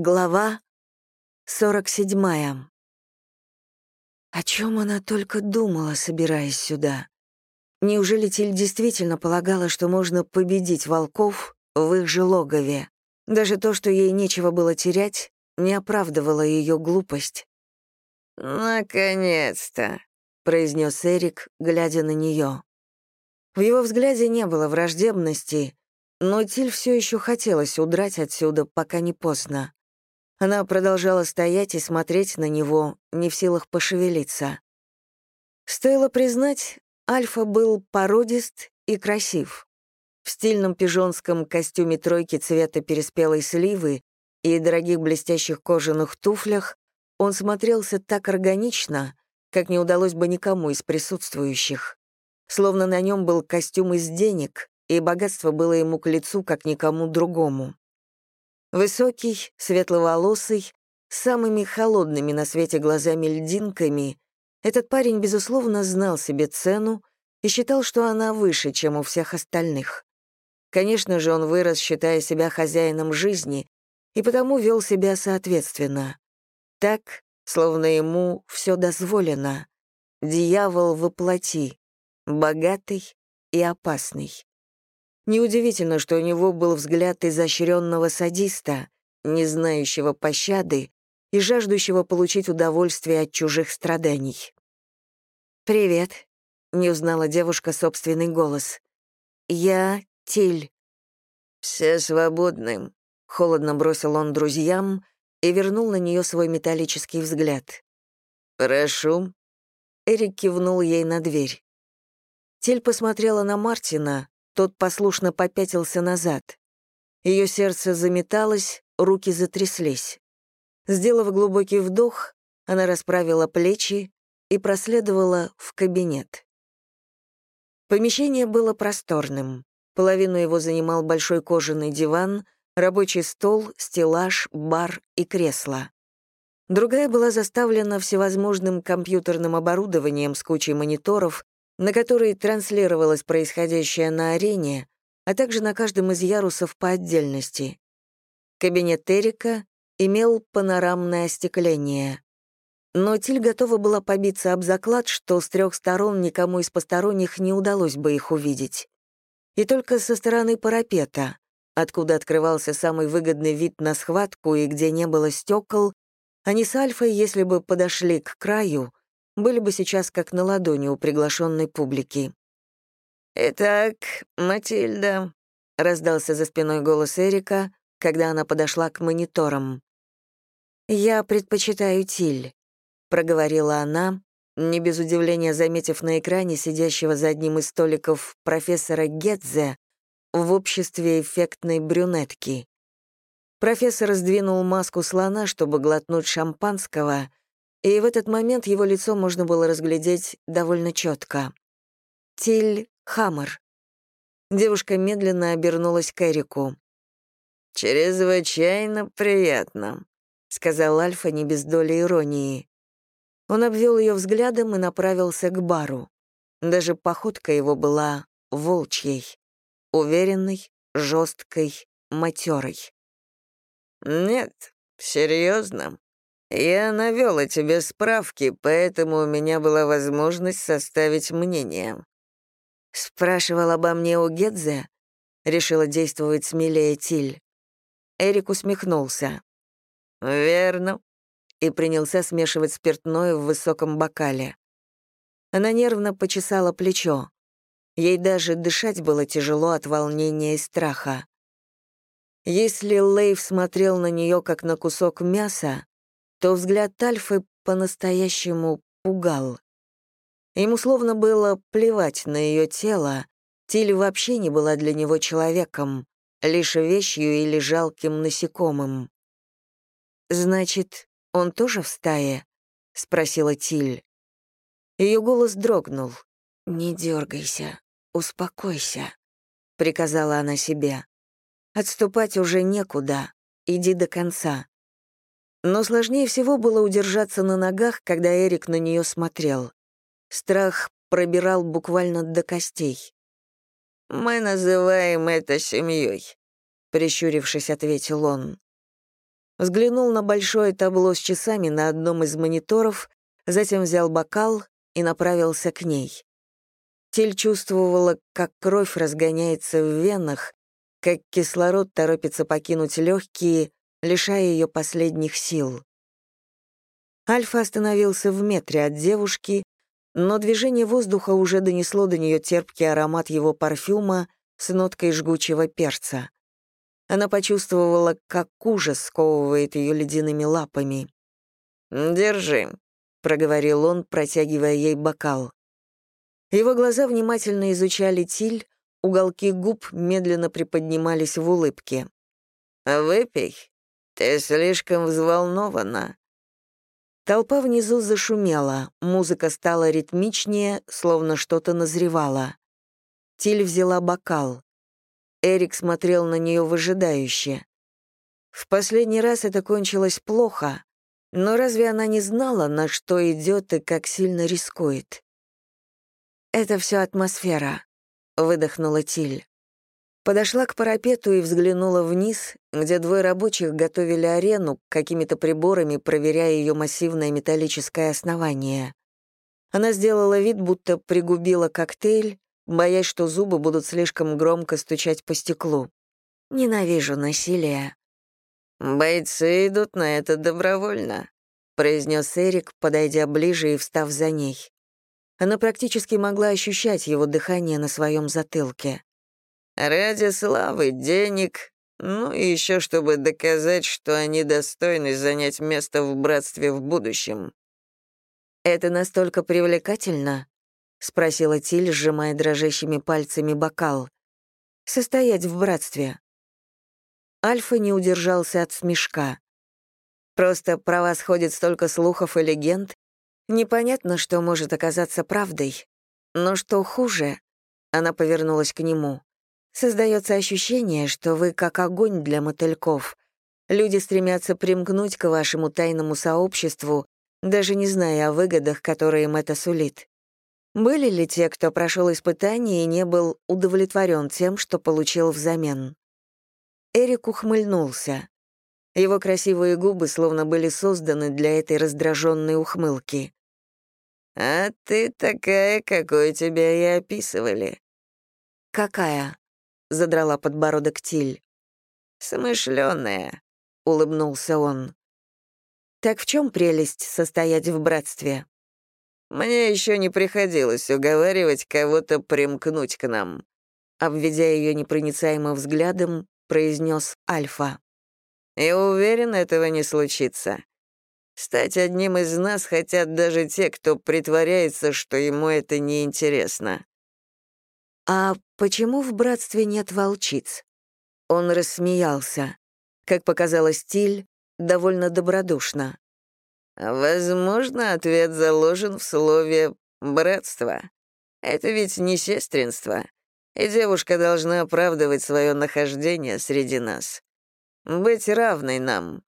Глава 47. О чем она только думала, собираясь сюда? Неужели Тиль действительно полагала, что можно победить волков в их же логове? Даже то, что ей нечего было терять, не оправдывало ее глупость. «Наконец-то», — произнес Эрик, глядя на нее. В его взгляде не было враждебности, но Тиль все еще хотелось удрать отсюда, пока не поздно. Она продолжала стоять и смотреть на него, не в силах пошевелиться. Стоило признать, Альфа был породист и красив. В стильном пижонском костюме тройки цвета переспелой сливы и дорогих блестящих кожаных туфлях он смотрелся так органично, как не удалось бы никому из присутствующих. Словно на нем был костюм из денег, и богатство было ему к лицу, как никому другому. Высокий, светловолосый, с самыми холодными на свете глазами-льдинками, этот парень, безусловно, знал себе цену и считал, что она выше, чем у всех остальных. Конечно же, он вырос, считая себя хозяином жизни, и потому вел себя соответственно. Так, словно ему все дозволено. Дьявол воплоти, богатый и опасный. Неудивительно, что у него был взгляд изощренного садиста, не знающего пощады и жаждущего получить удовольствие от чужих страданий. «Привет», — не узнала девушка собственный голос. «Я Тиль». «Все свободны», — холодно бросил он друзьям и вернул на нее свой металлический взгляд. «Прошу». Эрик кивнул ей на дверь. Тиль посмотрела на Мартина, тот послушно попятился назад. Ее сердце заметалось, руки затряслись. Сделав глубокий вдох, она расправила плечи и проследовала в кабинет. Помещение было просторным. Половину его занимал большой кожаный диван, рабочий стол, стеллаж, бар и кресло. Другая была заставлена всевозможным компьютерным оборудованием с кучей мониторов, на которой транслировалось происходящее на арене, а также на каждом из ярусов по отдельности. Кабинет Эрика имел панорамное остекление. Но Тиль готова была побиться об заклад, что с трех сторон никому из посторонних не удалось бы их увидеть. И только со стороны парапета, откуда открывался самый выгодный вид на схватку и где не было стекол, они с Альфой, если бы подошли к краю, были бы сейчас как на ладони у приглашенной публики. «Итак, Матильда», — раздался за спиной голос Эрика, когда она подошла к мониторам. «Я предпочитаю Тиль», — проговорила она, не без удивления заметив на экране сидящего за одним из столиков профессора Гетзе в обществе эффектной брюнетки. Профессор сдвинул маску слона, чтобы глотнуть шампанского, и в этот момент его лицо можно было разглядеть довольно четко. Тиль Хаммер. Девушка медленно обернулась к Эрику. «Чрезвычайно приятно», — сказал Альфа не без доли иронии. Он обвел ее взглядом и направился к бару. Даже походка его была волчьей, уверенной, жесткой, матерой. «Нет, серьезно. «Я навел о тебе справки, поэтому у меня была возможность составить мнение». «Спрашивал обо мне у Гедзе?» — решила действовать смелее Тиль. Эрик усмехнулся. «Верно», и принялся смешивать спиртное в высоком бокале. Она нервно почесала плечо. Ей даже дышать было тяжело от волнения и страха. Если Лейв смотрел на нее как на кусок мяса, то взгляд Альфы по-настоящему пугал. Ему словно было плевать на ее тело, Тиль вообще не была для него человеком, лишь вещью или жалким насекомым. «Значит, он тоже в стае?» — спросила Тиль. Ее голос дрогнул. «Не дергайся, успокойся», — приказала она себе. «Отступать уже некуда, иди до конца. Но сложнее всего было удержаться на ногах, когда Эрик на нее смотрел. Страх пробирал буквально до костей. «Мы называем это семьей», — прищурившись, ответил он. взглянул на большое табло с часами на одном из мониторов, затем взял бокал и направился к ней. Тиль чувствовала, как кровь разгоняется в венах, как кислород торопится покинуть легкие, лишая ее последних сил. Альфа остановился в метре от девушки, но движение воздуха уже донесло до нее терпкий аромат его парфюма с ноткой жгучего перца. Она почувствовала, как ужас сковывает ее ледяными лапами. «Держи», — проговорил он, протягивая ей бокал. Его глаза внимательно изучали Тиль, уголки губ медленно приподнимались в улыбке. «Выпей. Ты слишком взволнована». Толпа внизу зашумела, музыка стала ритмичнее, словно что-то назревало. Тиль взяла бокал. Эрик смотрел на нее выжидающе. В последний раз это кончилось плохо, но разве она не знала, на что идет и как сильно рискует? «Это все атмосфера», — выдохнула Тиль. Подошла к парапету и взглянула вниз, где двое рабочих готовили арену, какими-то приборами проверяя ее массивное металлическое основание. Она сделала вид, будто пригубила коктейль, боясь, что зубы будут слишком громко стучать по стеклу. «Ненавижу насилие». «Бойцы идут на это добровольно», — произнес Эрик, подойдя ближе и встав за ней. Она практически могла ощущать его дыхание на своем затылке. «Ради славы, денег, ну и еще чтобы доказать, что они достойны занять место в братстве в будущем». «Это настолько привлекательно?» — спросила Тиль, сжимая дрожащими пальцами бокал. «Состоять в братстве». Альфа не удержался от смешка. «Просто про вас ходит столько слухов и легенд, Непонятно, что может оказаться правдой. Но что хуже, она повернулась к нему. Создается ощущение, что вы как огонь для мотыльков. Люди стремятся примкнуть к вашему тайному сообществу, даже не зная о выгодах, которые им это сулит. Были ли те, кто прошел испытание и не был удовлетворен тем, что получил взамен? Эрик ухмыльнулся. Его красивые губы словно были созданы для этой раздраженной ухмылки. «А ты такая, какой тебя и описывали». «Какая?» — задрала подбородок Тиль. «Смышленая», — улыбнулся он. «Так в чем прелесть состоять в братстве?» «Мне еще не приходилось уговаривать кого-то примкнуть к нам», обведя ее непроницаемым взглядом, произнес Альфа. «И уверен, этого не случится. Стать одним из нас хотят даже те, кто притворяется, что ему это неинтересно. «А почему в братстве нет волчиц?» Он рассмеялся. Как показалось Тиль, довольно добродушно. «Возможно, ответ заложен в слове «братство». Это ведь не сестринство, и девушка должна оправдывать свое нахождение среди нас. Быть равной нам,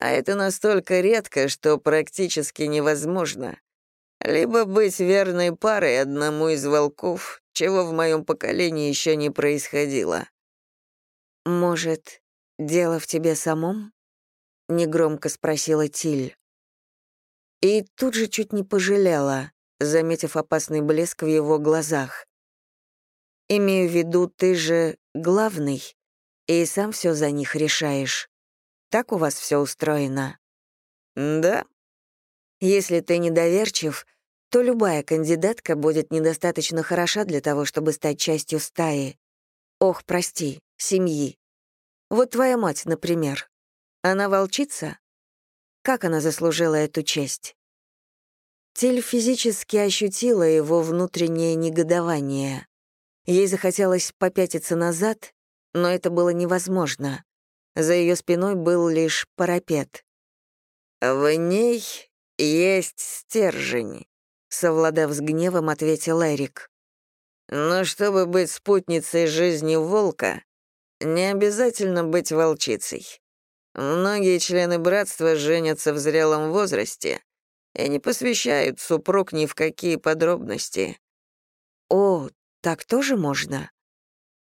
а это настолько редко, что практически невозможно. Либо быть верной парой одному из волков, чего в моем поколении еще не происходило. «Может, дело в тебе самом?» — негромко спросила Тиль. И тут же чуть не пожалела, заметив опасный блеск в его глазах. «Имею в виду, ты же главный, и сам все за них решаешь. Так у вас все устроено?» «Да». «Если ты недоверчив, то любая кандидатка будет недостаточно хороша для того, чтобы стать частью стаи. Ох, прости, семьи. Вот твоя мать, например. Она волчица? Как она заслужила эту честь?» Тель физически ощутила его внутреннее негодование. Ей захотелось попятиться назад, но это было невозможно. За ее спиной был лишь парапет. «В ней есть стержень», — совладав с гневом, ответил Эрик. «Но чтобы быть спутницей жизни волка, не обязательно быть волчицей. Многие члены братства женятся в зрелом возрасте и не посвящают супруг ни в какие подробности». «О, так тоже можно?»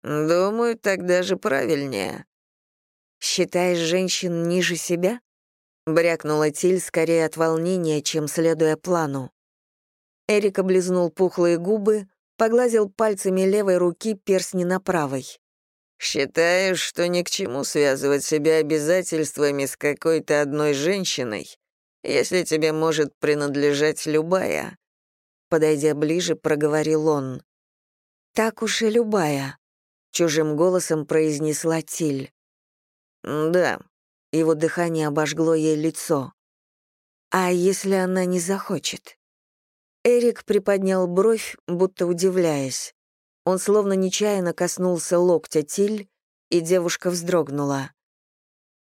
«Думаю, так даже правильнее. «Считаешь женщин ниже себя?» — брякнула Тиль скорее от волнения, чем следуя плану. Эрик облизнул пухлые губы, погладил пальцами левой руки перстни на правой. «Считаешь, что ни к чему связывать себя обязательствами с какой-то одной женщиной, если тебе может принадлежать любая?» Подойдя ближе, проговорил он. «Так уж и любая», — чужим голосом произнесла Тиль. «Да». Его дыхание обожгло ей лицо. «А если она не захочет?» Эрик приподнял бровь, будто удивляясь. Он словно нечаянно коснулся локтя Тиль, и девушка вздрогнула.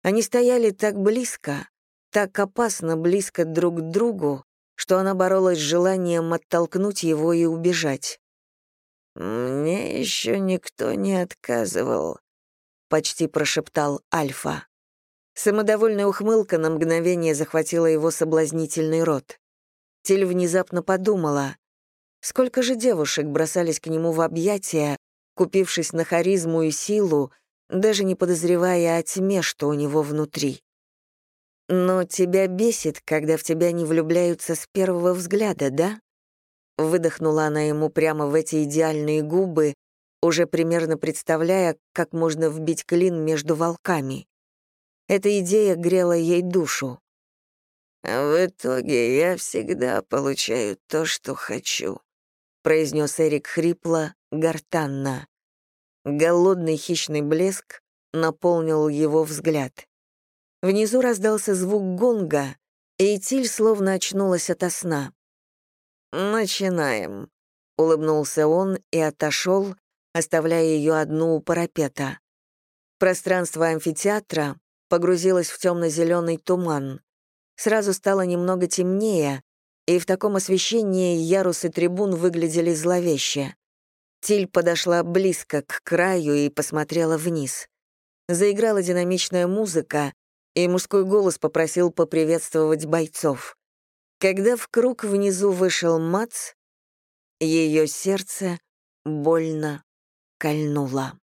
Они стояли так близко, так опасно близко друг к другу, что она боролась с желанием оттолкнуть его и убежать. «Мне еще никто не отказывал», — почти прошептал Альфа. Самодовольная ухмылка на мгновение захватила его соблазнительный рот. Тиль внезапно подумала, сколько же девушек бросались к нему в объятия, купившись на харизму и силу, даже не подозревая о тьме, что у него внутри. «Но тебя бесит, когда в тебя не влюбляются с первого взгляда, да?» Выдохнула она ему прямо в эти идеальные губы, уже примерно представляя, как можно вбить клин между волками. Эта идея грела ей душу. «В итоге я всегда получаю то, что хочу», — произнес Эрик хрипло, гортанно. Голодный хищный блеск наполнил его взгляд. Внизу раздался звук гонга, и Тиль словно очнулась ото сна. «Начинаем», — улыбнулся он и отошел, оставляя ее одну у парапета. Пространство амфитеатра погрузилось в темно-зеленый туман. Сразу стало немного темнее, и в таком освещении ярусы трибун выглядели зловеще. Тиль подошла близко к краю и посмотрела вниз. Заиграла динамичная музыка, и мужской голос попросил поприветствовать бойцов. Когда в круг внизу вышел Мац, ее сердце больно кольнуло.